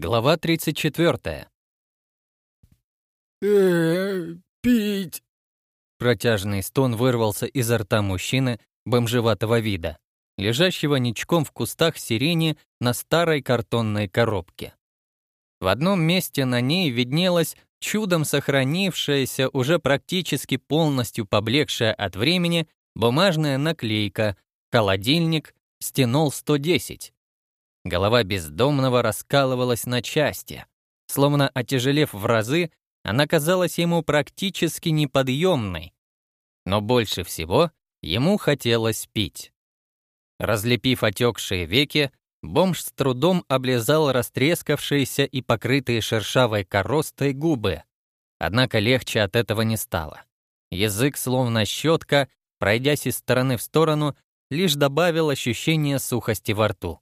Глава 34. Э, -э пить. Протяжный стон вырвался изо рта мужчины бомжеватого вида, лежащего ничком в кустах сирени на старой картонной коробке. В одном месте на ней виднелась чудом сохранившаяся, уже практически полностью поблекшая от времени, бумажная наклейка «Холодильник, стенол 110», Голова бездомного раскалывалась на части. Словно отяжелев в разы, она казалась ему практически неподъемной. Но больше всего ему хотелось пить. Разлепив отекшие веки, бомж с трудом облизал растрескавшиеся и покрытые шершавой коростой губы. Однако легче от этого не стало. Язык, словно щетка, пройдясь из стороны в сторону, лишь добавил ощущение сухости во рту.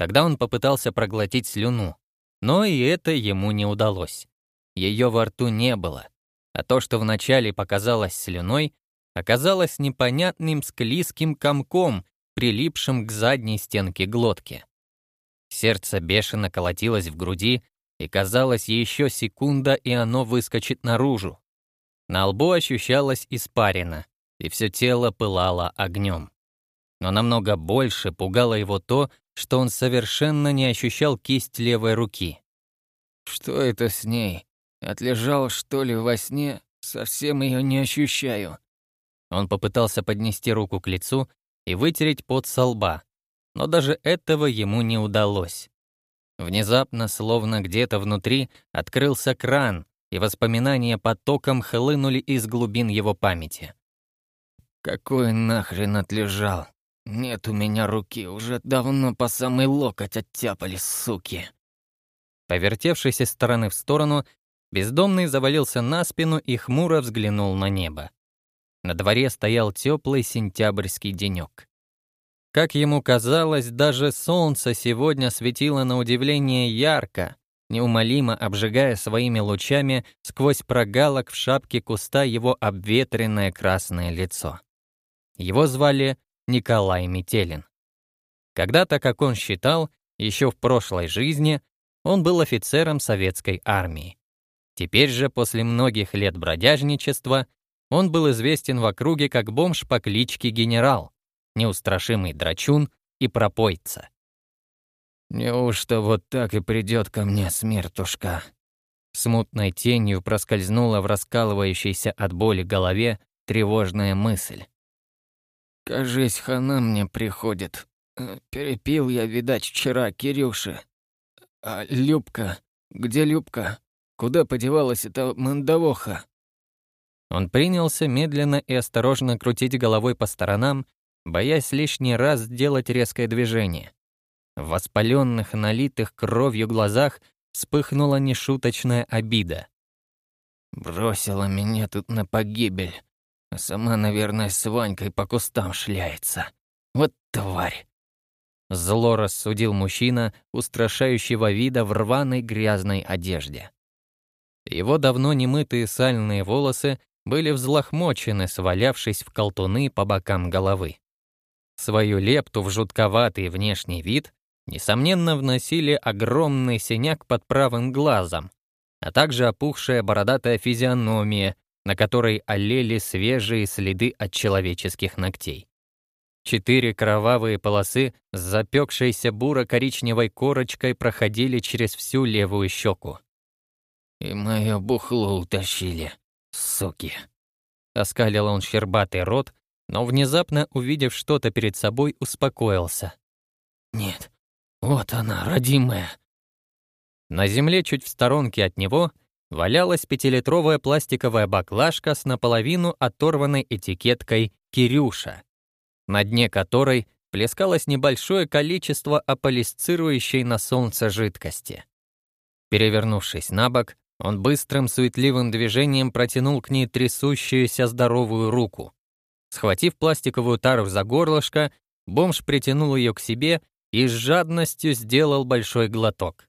Тогда он попытался проглотить слюну, но и это ему не удалось. Ее во рту не было, а то, что вначале показалось слюной, оказалось непонятным склизким комком, прилипшим к задней стенке глотки. Сердце бешено колотилось в груди, и казалось, еще секунда, и оно выскочит наружу. На лбу ощущалось испарина, и все тело пылало огнем. Но намного больше пугало его то, что он совершенно не ощущал кисть левой руки. «Что это с ней? Отлежал, что ли, во сне? Совсем ее не ощущаю». Он попытался поднести руку к лицу и вытереть пот со лба, но даже этого ему не удалось. Внезапно, словно где-то внутри, открылся кран, и воспоминания потоком хлынули из глубин его памяти. «Какой нахрен отлежал?» «Нет у меня руки, уже давно по самый локоть оттяпали, суки!» Повертевшись из стороны в сторону, бездомный завалился на спину и хмуро взглянул на небо. На дворе стоял теплый сентябрьский денек. Как ему казалось, даже солнце сегодня светило на удивление ярко, неумолимо обжигая своими лучами сквозь прогалок в шапке куста его обветренное красное лицо. Его звали Николай Метелин. Когда-то, как он считал, еще в прошлой жизни, он был офицером советской армии. Теперь же, после многих лет бродяжничества, он был известен в округе как бомж по кличке Генерал, неустрашимый драчун и пропойца. «Неужто вот так и придет ко мне смертушка?» Смутной тенью проскользнула в раскалывающейся от боли голове тревожная мысль. Кажись, хана мне приходит. Э, перепил я, видать, вчера Кирюши. А Любка? Где Любка? Куда подевалась эта мандавоха?» Он принялся медленно и осторожно крутить головой по сторонам, боясь лишний раз сделать резкое движение. В воспаленных, налитых кровью глазах вспыхнула нешуточная обида. «Бросила меня тут на погибель. А сама, наверное, с Ванькой по кустам шляется. Вот тварь!» Зло рассудил мужчина, устрашающего вида в рваной грязной одежде. Его давно немытые сальные волосы были взлохмочены, свалявшись в колтуны по бокам головы. Свою лепту в жутковатый внешний вид, несомненно, вносили огромный синяк под правым глазом, а также опухшая бородатая физиономия на которой олели свежие следы от человеческих ногтей. Четыре кровавые полосы с запекшейся буро-коричневой корочкой проходили через всю левую щеку. «И мое бухло утащили, суки!» Оскалил он щербатый рот, но, внезапно увидев что-то перед собой, успокоился. «Нет, вот она, родимая!» На земле чуть в сторонке от него валялась пятилитровая пластиковая баклажка с наполовину оторванной этикеткой «Кирюша», на дне которой плескалось небольшое количество аполисцирующей на солнце жидкости. Перевернувшись на бок, он быстрым суетливым движением протянул к ней трясущуюся здоровую руку. Схватив пластиковую тару за горлышко, бомж притянул ее к себе и с жадностью сделал большой глоток.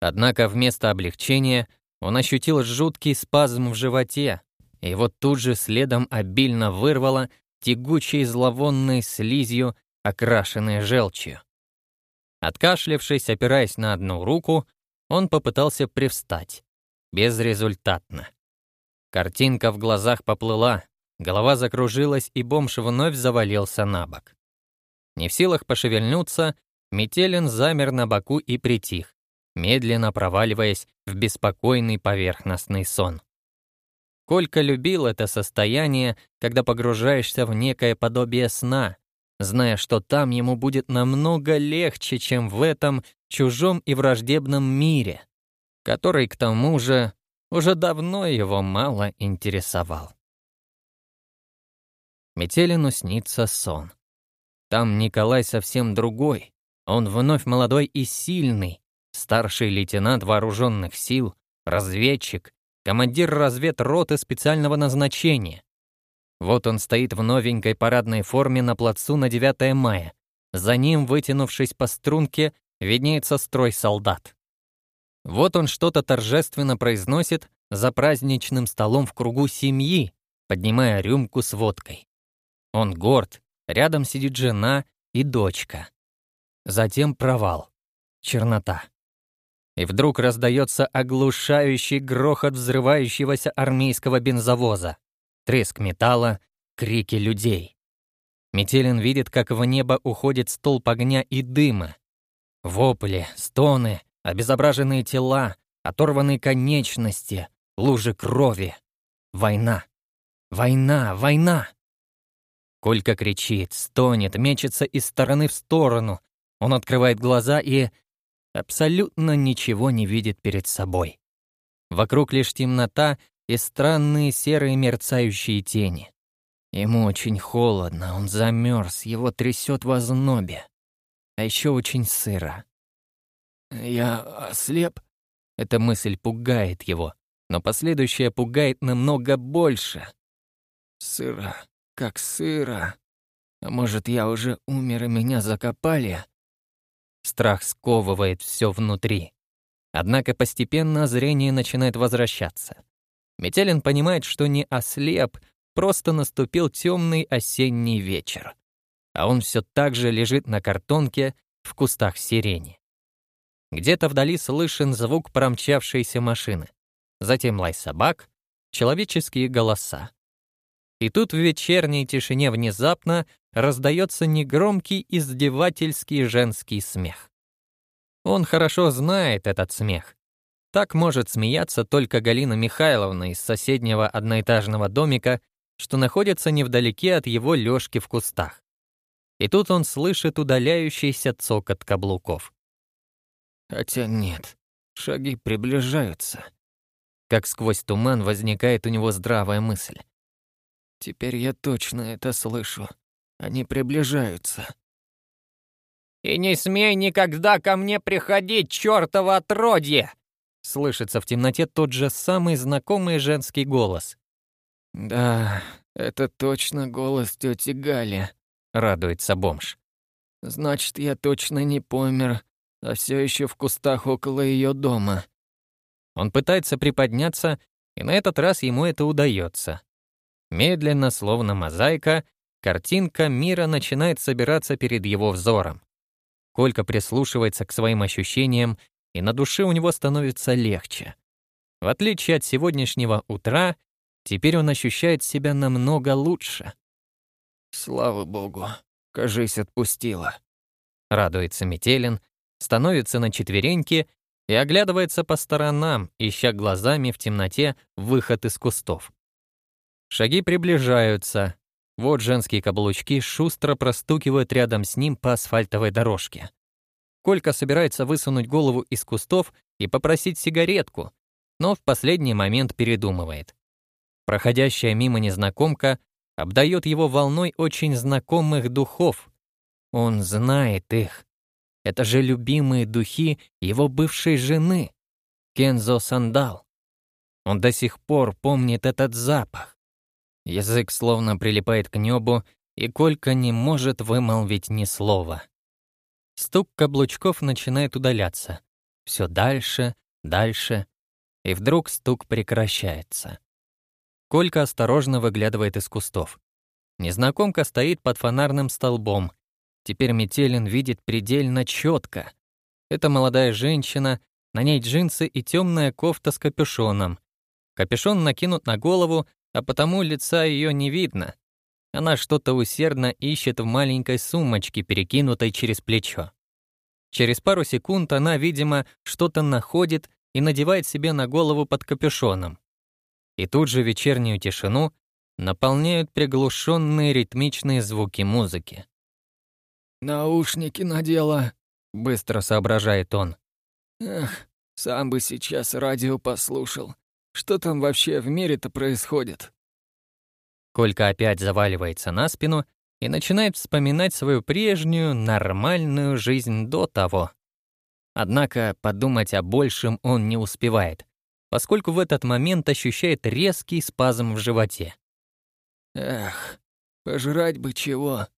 Однако вместо облегчения он ощутил жуткий спазм в животе, и вот тут же следом обильно вырвало тягучей зловонной слизью, окрашенной желчью. Откашлявшись, опираясь на одну руку, он попытался привстать. Безрезультатно. Картинка в глазах поплыла, голова закружилась, и бомж вновь завалился на бок. Не в силах пошевельнуться, Метелин замер на боку и притих, медленно проваливаясь в беспокойный поверхностный сон. Колька любил это состояние, когда погружаешься в некое подобие сна, зная, что там ему будет намного легче, чем в этом чужом и враждебном мире, который, к тому же, уже давно его мало интересовал. Метелину снится сон. Там Николай совсем другой. Он вновь молодой и сильный, старший лейтенант вооруженных сил, разведчик, командир разведроты специального назначения. Вот он стоит в новенькой парадной форме на плацу на 9 мая. За ним, вытянувшись по струнке, виднеется строй солдат. Вот он что-то торжественно произносит за праздничным столом в кругу семьи, поднимая рюмку с водкой. Он горд, рядом сидит жена и дочка. Затем провал. Чернота и вдруг раздается оглушающий грохот взрывающегося армейского бензовоза, треск металла, крики людей. Метелин видит, как в небо уходит столб огня и дыма. Вопли, стоны, обезображенные тела, оторванные конечности, лужи крови. Война. Война, война. Колька кричит, стонет, мечется из стороны в сторону. Он открывает глаза и абсолютно ничего не видит перед собой. Вокруг лишь темнота и странные серые мерцающие тени. Ему очень холодно, он замерз, его трясет в ознобе. А еще очень сыро. «Я ослеп?» Эта мысль пугает его, но последующая пугает намного больше. «Сыро, как сыро. А может, я уже умер и меня закопали?» Страх сковывает все внутри. Однако постепенно зрение начинает возвращаться. Метелин понимает, что не ослеп, просто наступил темный осенний вечер. А он все так же лежит на картонке в кустах сирени. Где-то вдали слышен звук промчавшейся машины. Затем лай собак, человеческие голоса. И тут в вечерней тишине внезапно раздается негромкий издевательский женский смех. Он хорошо знает этот смех. Так может смеяться только Галина Михайловна из соседнего одноэтажного домика, что находится невдалеке от его лёжки в кустах. И тут он слышит удаляющийся цокот каблуков. Хотя нет, шаги приближаются. Как сквозь туман возникает у него здравая мысль. Теперь я точно это слышу. Они приближаются». «И не смей никогда ко мне приходить, чёртово отродье!» Слышится в темноте тот же самый знакомый женский голос. «Да, это точно голос тёти Гали», — радуется бомж. «Значит, я точно не помер, а всё ещё в кустах около её дома». Он пытается приподняться, и на этот раз ему это удаётся. Медленно, словно мозаика, Картинка мира начинает собираться перед его взором. Колька прислушивается к своим ощущениям, и на душе у него становится легче. В отличие от сегодняшнего утра, теперь он ощущает себя намного лучше. «Слава богу, кажись, отпустила», — радуется Метелин, становится на четвереньки и оглядывается по сторонам, ища глазами в темноте выход из кустов. Шаги приближаются, вот женские каблучки шустро простукивают рядом с ним по асфальтовой дорожке. Колька собирается высунуть голову из кустов и попросить сигаретку, но в последний момент передумывает. Проходящая мимо незнакомка обдает его волной очень знакомых духов. Он знает их. Это же любимые духи его бывшей жены, Кензо Сандал. Он до сих пор помнит этот запах. Язык словно прилипает к небу, и Колька не может вымолвить ни слова. Стук каблучков начинает удаляться. Все дальше, дальше, и вдруг стук прекращается. Колька осторожно выглядывает из кустов. Незнакомка стоит под фонарным столбом. Теперь Метелин видит предельно четко. Это молодая женщина, на ней джинсы и темная кофта с капюшоном. Капюшон накинут на голову, а потому лица ее не видно. Она что-то усердно ищет в маленькой сумочке, перекинутой через плечо. Через пару секунд она, видимо, что-то находит и надевает себе на голову под капюшоном. И тут же вечернюю тишину наполняют приглушенные ритмичные звуки музыки. «Наушники надела», — быстро соображает он. «Эх, сам бы сейчас радио послушал. Что там вообще в мире-то происходит?» Колька опять заваливается на спину и начинает вспоминать свою прежнюю нормальную жизнь до того. Однако подумать о большем он не успевает, поскольку в этот момент ощущает резкий спазм в животе. «Эх, пожрать бы чего.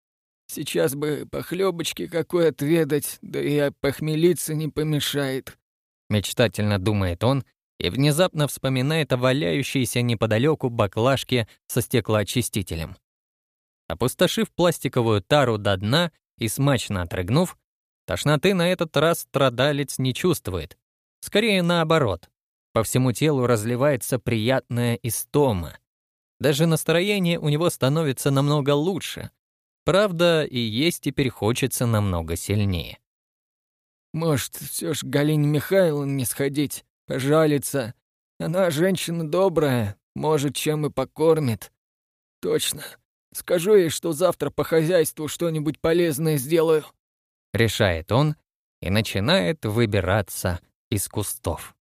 Сейчас бы похлебочки какой отведать, да и похмелиться не помешает», — мечтательно думает он, и внезапно вспоминает о валяющейся неподалеку баклажке со стеклоочистителем. Опустошив пластиковую тару до дна и смачно отрыгнув, тошноты на этот раз страдалец не чувствует. Скорее наоборот. По всему телу разливается приятная истома. Даже настроение у него становится намного лучше. Правда, и есть теперь хочется намного сильнее. «Может, все ж Галине Михайловне сходить?» Жалится. Она женщина добрая, может, чем и покормит. Точно. Скажу ей, что завтра по хозяйству что-нибудь полезное сделаю. Решает он и начинает выбираться из кустов.